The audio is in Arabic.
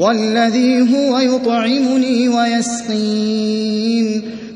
وَالَّذِي هُوَ يُطْعِمُنِي وَيَسْقِينِ.